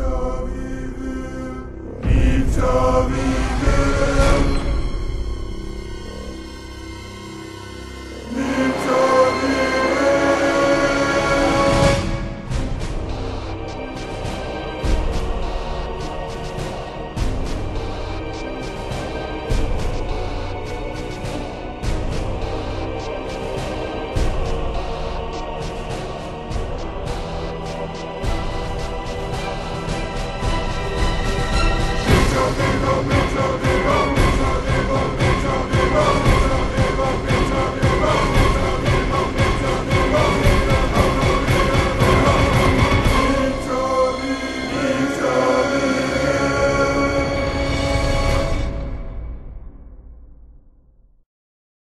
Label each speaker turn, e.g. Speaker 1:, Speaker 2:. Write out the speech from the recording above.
Speaker 1: Vita vive, vita